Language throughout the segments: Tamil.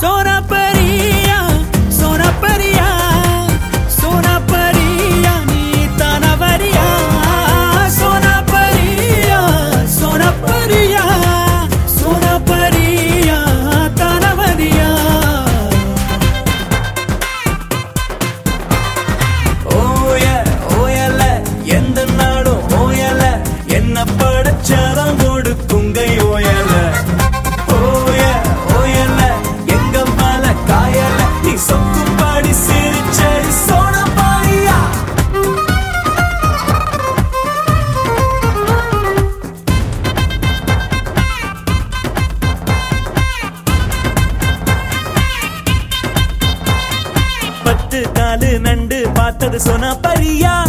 பாரியா பத்து காலு நண்டு பார்த்தது சொன்னா பரியா.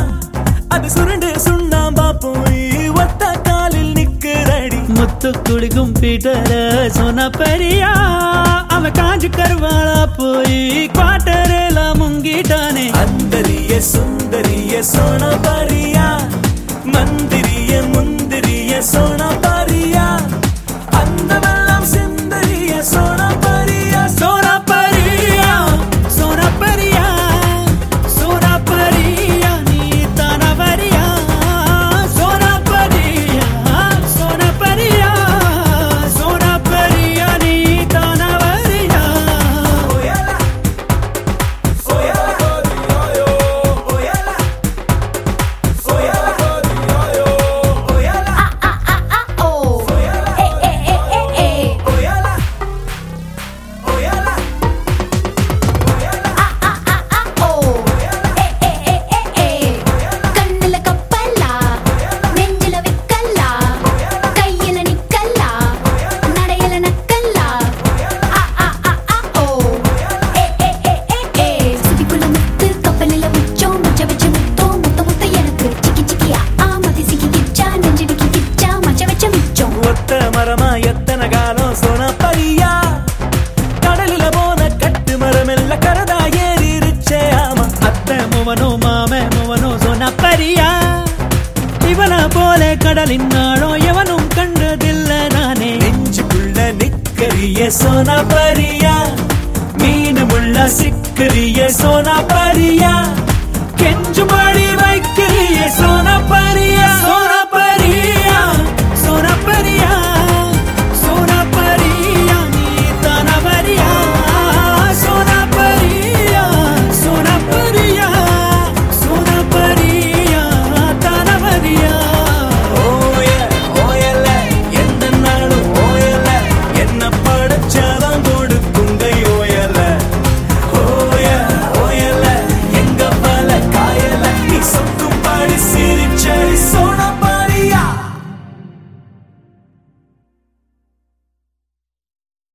அது சுருண்டு சுண்ணாம்பா போய் ஒத்த காலில் நிக்குதடி. முத்து குளிக்கும் பீட்டர சோனா பரியா. அவன் காஞ்சு கருவாளா போய் குவாட்டரேல முங்கிட்டானே. அந்தரிய சுந்தரிய சோனா பரியா. மந்திரிய மரமா எத்தனை காலம் சொன்ன பரியா கடலில போன கட்டு மரம் மரமெல்ல கரதா ஏறிச்சே ஆமா. அத்தை முவனோ மாம முவனோ சொன்ன பரியா இவன போல கடலின் நாளம் எவனும் கண்டதில்ல நானே. நெஞ்சுக்குள்ள நிக்கரிய சோனா பரியா மீன் முள்ள சிக்கரிய சோனா பரியா